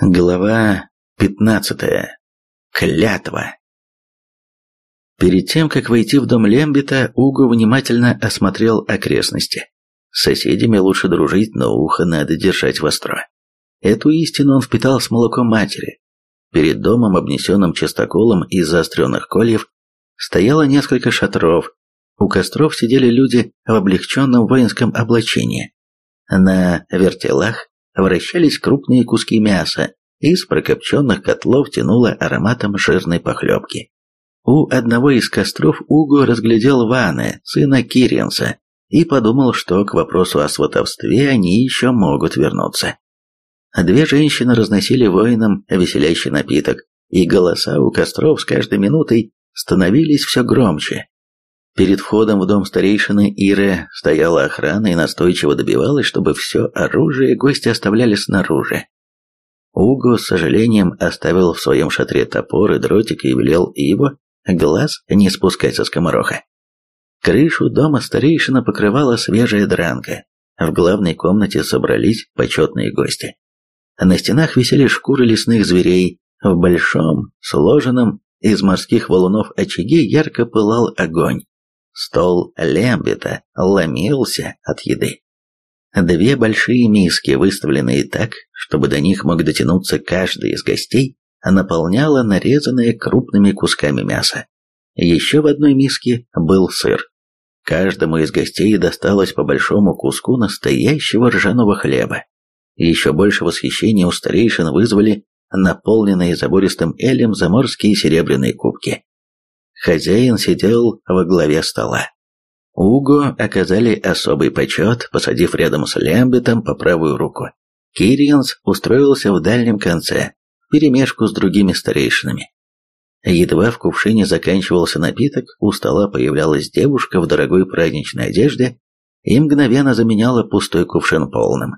Глава 15. Клятва. Перед тем, как войти в дом Лембита, Уго внимательно осмотрел окрестности. С соседями лучше дружить, но ухо надо держать востро. Эту истину он впитал с молоком матери. Перед домом, обнесенным частоколом из заостренных кольев, стояло несколько шатров. У костров сидели люди в облегченном воинском облачении. На вертелах вращались крупные куски мяса, из прокопченных котлов тянуло ароматом жирной похлебки. У одного из костров Уго разглядел Ваны, сына Кириенса, и подумал, что к вопросу о сватовстве они еще могут вернуться. Две женщины разносили воинам веселящий напиток, и голоса у костров с каждой минутой становились все громче. Перед входом в дом старейшины Иры стояла охрана и настойчиво добивалась, чтобы все оружие гости оставляли снаружи. Уго с сожалением оставил в своем шатре топор и дротик и велел его глаз не спускать со скомороха. Крышу дома старейшина покрывала свежая дранка. В главной комнате собрались почетные гости. На стенах висели шкуры лесных зверей. В большом, сложенном из морских валунов очаге ярко пылал огонь. Стол лембита ломился от еды. Две большие миски, выставленные так, чтобы до них мог дотянуться каждый из гостей, наполняла нарезанное крупными кусками мяса. Еще в одной миске был сыр. Каждому из гостей досталось по большому куску настоящего ржаного хлеба. Еще больше восхищения у старейшин вызвали наполненные забористым элем заморские серебряные кубки. Хозяин сидел во главе стола. Уго оказали особый почет, посадив рядом с Лембетом по правую руку. Кириенс устроился в дальнем конце, перемешку с другими старейшинами. Едва в кувшине заканчивался напиток, у стола появлялась девушка в дорогой праздничной одежде и мгновенно заменяла пустой кувшин полным.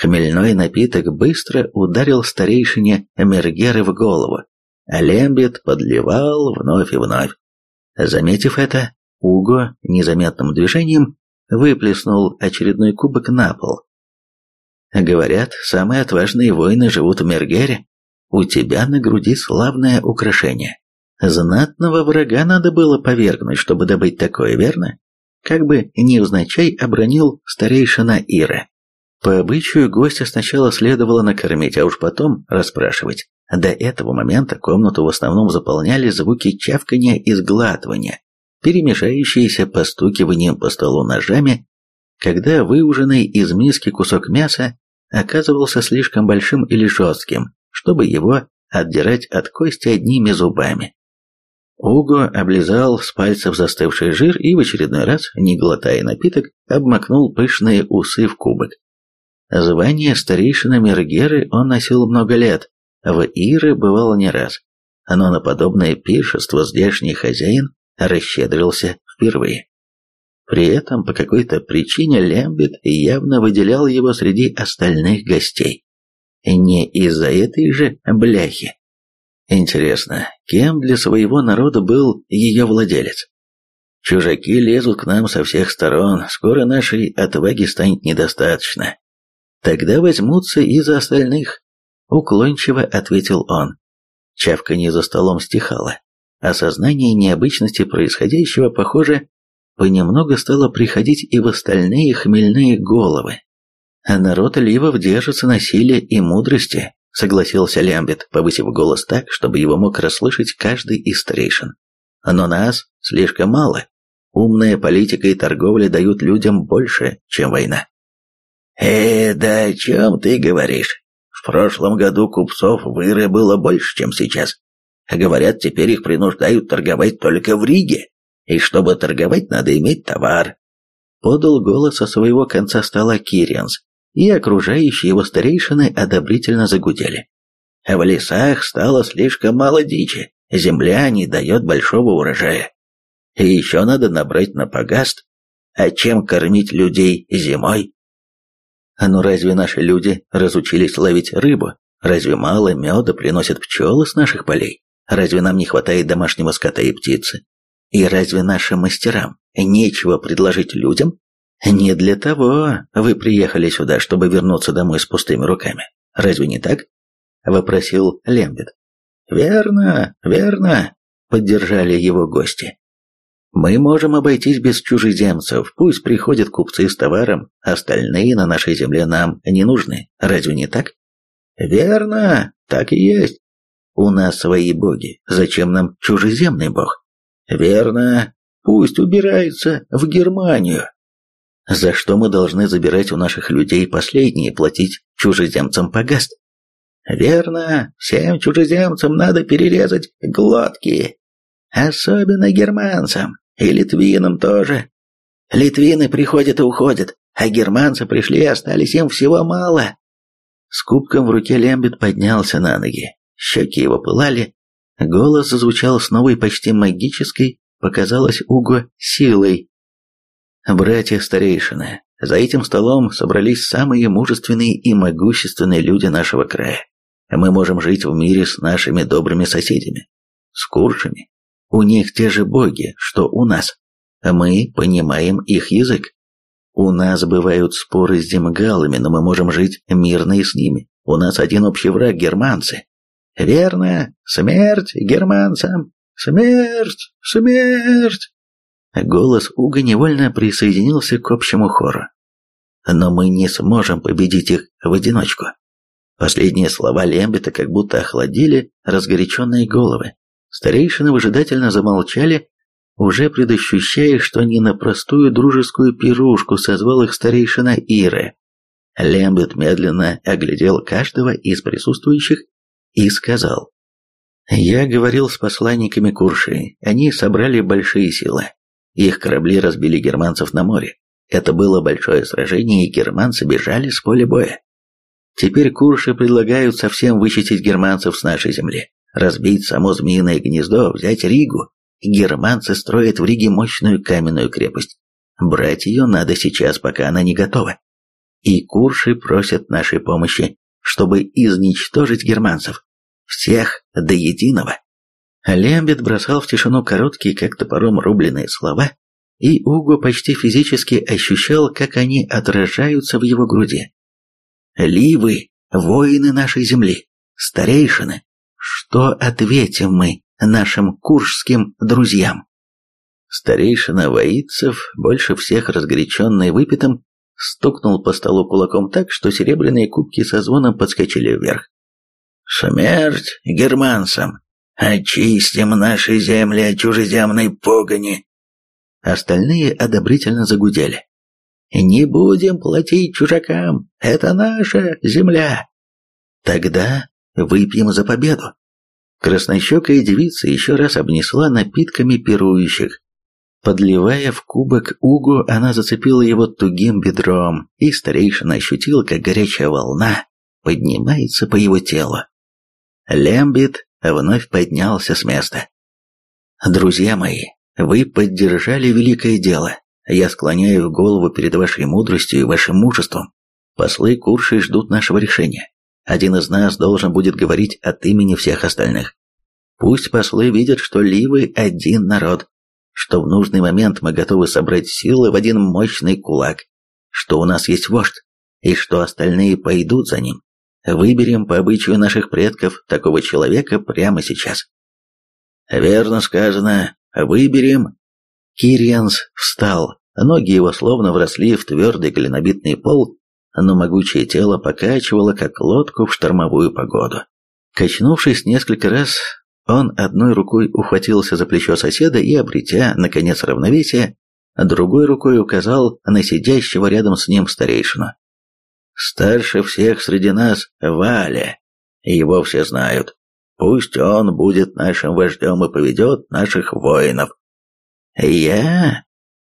Хмельной напиток быстро ударил старейшине Мергеры в голову, а Лембет подливал вновь и вновь. Заметив это, Уго незаметным движением выплеснул очередной кубок на пол. Говорят, самые отважные воины живут в Мергере. У тебя на груди славное украшение. Знатного врага надо было повергнуть, чтобы добыть такое, верно? Как бы невзначай обронил старейшина Ира. По обычаю гостя сначала следовало накормить, а уж потом расспрашивать. До этого момента комнату в основном заполняли звуки чавкания и сглатывания, перемешающиеся постукиванием по столу ножами, когда выуженный из миски кусок мяса оказывался слишком большим или жестким, чтобы его отдирать от кости одними зубами. Уго облизал с пальцев застывший жир и в очередной раз, не глотая напиток, обмакнул пышные усы в кубок. Звание старейшины Мергеры он носил много лет, в Иры бывало не раз, но на подобное пиршество здешний хозяин расщедрился впервые. При этом по какой-то причине Лембит явно выделял его среди остальных гостей. Не из-за этой же бляхи. Интересно, кем для своего народа был ее владелец? Чужаки лезут к нам со всех сторон, скоро нашей отваги станет недостаточно. Тогда возьмутся и за остальных, уклончиво ответил он. Чавканье за столом стихало. Осознание необычности происходящего, похоже, понемногу стало приходить и в остальные хмельные головы. А народ Ливов держится на силе и мудрости, согласился Лямбет, повысив голос так, чтобы его мог расслышать каждый из старейшин. Но нас слишком мало. Умная политика и торговля дают людям больше, чем война. «Э, да о чем ты говоришь? В прошлом году купцов в Ире было больше, чем сейчас. Говорят, теперь их принуждают торговать только в Риге, и чтобы торговать, надо иметь товар. Подал голос со своего конца стола Кирианс, и окружающие его старейшины одобрительно загудели. В лесах стало слишком мало дичи, земля не дает большого урожая. И еще надо набрать на погаст. А чем кормить людей зимой? А ну разве наши люди разучились ловить рыбу? Разве мало меда приносят пчелы с наших полей? Разве нам не хватает домашнего скота и птицы? И разве нашим мастерам нечего предложить людям? Не для того вы приехали сюда, чтобы вернуться домой с пустыми руками. Разве не так? – вопросил Лембит. «Верно, верно», – поддержали его гости. «Мы можем обойтись без чужеземцев, пусть приходят купцы с товаром, остальные на нашей земле нам не нужны, разве не так?» «Верно, так и есть. У нас свои боги, зачем нам чужеземный бог?» «Верно, пусть убирается в Германию». «За что мы должны забирать у наших людей последние и платить чужеземцам погаст?» Верно, всем чужеземцам надо перерезать глотки. Особенно германцам и литвинам тоже. Литвины приходят и уходят, а германцы пришли и остались им всего мало. С кубком в руке Лембит поднялся на ноги. Щеки его пылали. Голос зазвучал с новой почти магической, показалось Уго, силой. «Братья-старейшины, за этим столом собрались самые мужественные и могущественные люди нашего края. Мы можем жить в мире с нашими добрыми соседями, с куршами. У них те же боги, что у нас. Мы понимаем их язык. У нас бывают споры с демгалами, но мы можем жить мирно и с ними. У нас один общий враг – германцы. Верно, смерть германцам! Смерть! Смерть! Голос Уга невольно присоединился к общему хору. Но мы не сможем победить их в одиночку. Последние слова Лембита как будто охладили разгоряченные головы. Старейшины выжидательно замолчали, уже предощущая, что не на простую дружескую пирушку созвал их старейшина Иры. Лембит медленно оглядел каждого из присутствующих и сказал. «Я говорил с посланниками Курши. Они собрали большие силы. Их корабли разбили германцев на море. Это было большое сражение, и германцы бежали с поля боя. Теперь курши предлагают совсем вычистить германцев с нашей земли, разбить само змеиное гнездо, взять Ригу. Германцы строят в Риге мощную каменную крепость. Брать ее надо сейчас, пока она не готова. И курши просят нашей помощи, чтобы изничтожить германцев. Всех до единого. Лембет бросал в тишину короткие, как топором рубленные слова, и Уго почти физически ощущал, как они отражаются в его груди. Ливы, воины нашей земли, старейшины, что ответим мы нашим куршским друзьям? Старейшина Воицев, больше всех разгоряченный выпитым, стукнул по столу кулаком так, что серебряные кубки со звоном подскочили вверх. «Смерть германцам! Очистим наши земли от чужеземной погони!» Остальные одобрительно загудели. Не будем платить чужакам, это наша земля. Тогда выпьем за победу. Краснощекая девица еще раз обнесла напитками пирующих. Подливая в кубок угу, она зацепила его тугим бедром, и старейшина ощутил, как горячая волна поднимается по его телу. Лембит вновь поднялся с места. «Друзья мои, вы поддержали великое дело. Я склоняю голову перед вашей мудростью и вашим мужеством. Послы Курши ждут нашего решения. Один из нас должен будет говорить от имени всех остальных. Пусть послы видят, что Ливы – один народ, что в нужный момент мы готовы собрать силы в один мощный кулак, что у нас есть вождь, и что остальные пойдут за ним. Выберем по обычаю наших предков такого человека прямо сейчас. Верно сказано, выберем Кирианс встал, ноги его словно вросли в твердый глинобитный пол, но могучее тело покачивало, как лодку в штормовую погоду. Качнувшись несколько раз, он одной рукой ухватился за плечо соседа и, обретя, наконец, равновесие, другой рукой указал на сидящего рядом с ним старейшину. «Старше всех среди нас Валя, его все знают. Пусть он будет нашим вождем и поведет наших воинов. «Я?»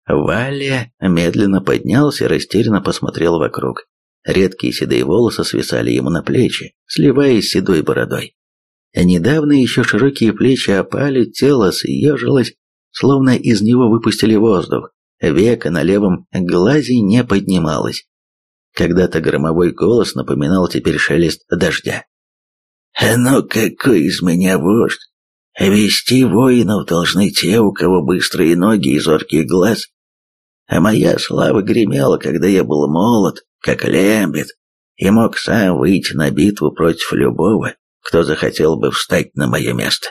Валя медленно поднялся и растерянно посмотрел вокруг. Редкие седые волосы свисали ему на плечи, сливаясь с седой бородой. Недавно еще широкие плечи опали, тело съежилось, словно из него выпустили воздух, века на левом глазе не поднималось. Когда-то громовой голос напоминал теперь шелест дождя. «Ну какой из меня вождь? Вести воинов должны те, у кого быстрые ноги и зоркий глаз. А моя слава гремела, когда я был молод, как лембит, и мог сам выйти на битву против любого, кто захотел бы встать на мое место.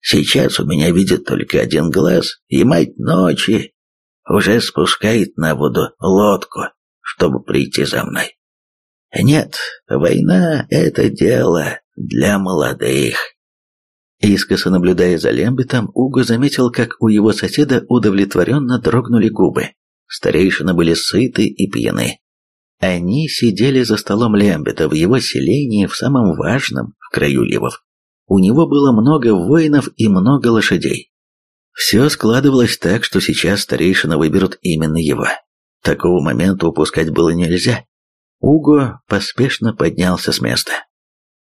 Сейчас у меня видит только один глаз, и мать ночи уже спускает на воду лодку, чтобы прийти за мной. Нет, война — это дело для молодых. Искоса наблюдая за Лембитом, Уго заметил, как у его соседа удовлетворенно дрогнули губы. Старейшины были сыты и пьяны. Они сидели за столом Лембита в его селении в самом важном в краю Ливов. У него было много воинов и много лошадей. Все складывалось так, что сейчас старейшины выберут именно его. Такого момента упускать было нельзя. Уго поспешно поднялся с места.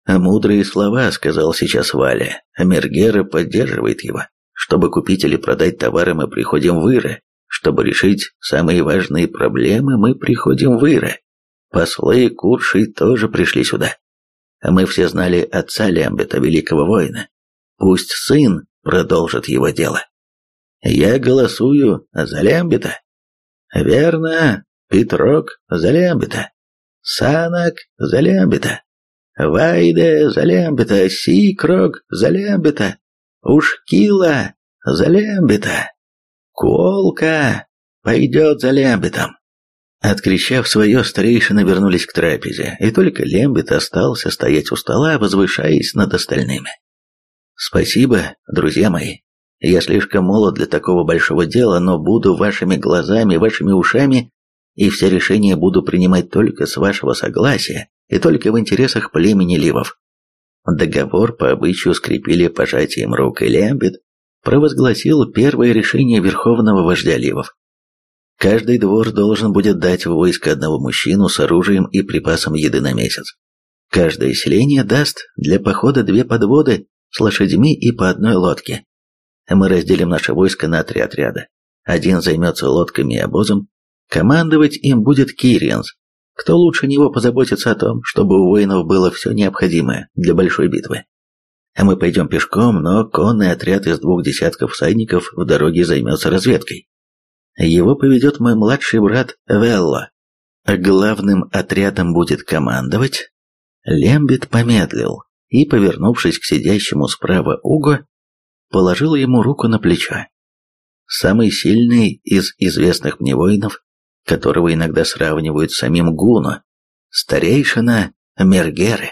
«Мудрые слова», — сказал сейчас Валя. «Мергера поддерживает его. Чтобы купить или продать товары, мы приходим в Иры. Чтобы решить самые важные проблемы, мы приходим в Иры. Послы Курши тоже пришли сюда. А мы все знали отца Лембета, великого воина. Пусть сын продолжит его дело. Я голосую за Лембета. Верно, Петрок за Лембета. Санак за Лембета. Вайде за Лембета. Сикрок за Лембета. Ушкила за Лембета. Колка пойдет за Лембетом. Откричав свое, старейшины вернулись к трапезе, и только Лембит остался стоять у стола, возвышаясь над остальными. «Спасибо, друзья мои. Я слишком молод для такого большого дела, но буду вашими глазами, вашими ушами, и все решения буду принимать только с вашего согласия и только в интересах племени Ливов». Договор по обычаю скрепили пожатием рук, и Лембит провозгласил первое решение верховного вождя Ливов. Каждый двор должен будет дать в войско одного мужчину с оружием и припасом еды на месяц. Каждое селение даст для похода две подводы с лошадьми и по одной лодке. Мы разделим наше войско на три отряда. Один займется лодками и обозом. Командовать им будет Кириенс. Кто лучше него позаботится о том, чтобы у воинов было все необходимое для большой битвы. А мы пойдем пешком, но конный отряд из двух десятков всадников в дороге займется разведкой. Его поведет мой младший брат Велло. Главным отрядом будет командовать. Лембит помедлил и, повернувшись к сидящему справа Уго, положил ему руку на плечо. Самый сильный из известных мне воинов, которого иногда сравнивают с самим Гуно, старейшина Мергеры.